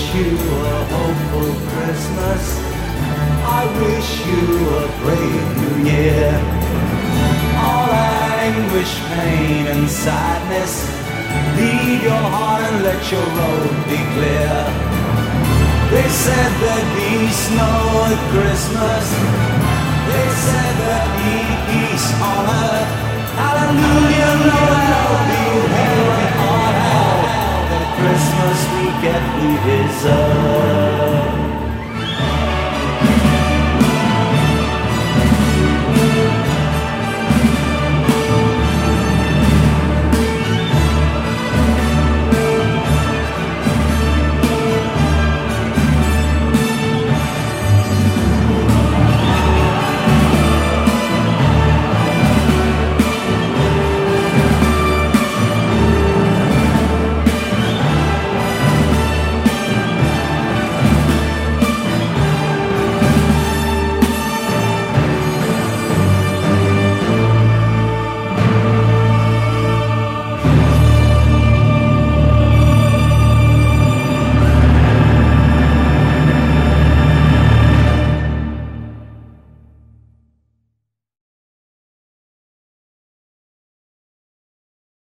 Wish you a hopeful Christmas. I wish you a brave new year. All anguish, pain, and sadness. leave your heart and let your road be clear. They said there'd be snow at Christmas. They said there'd be peace on earth. Hallelujah, Noel,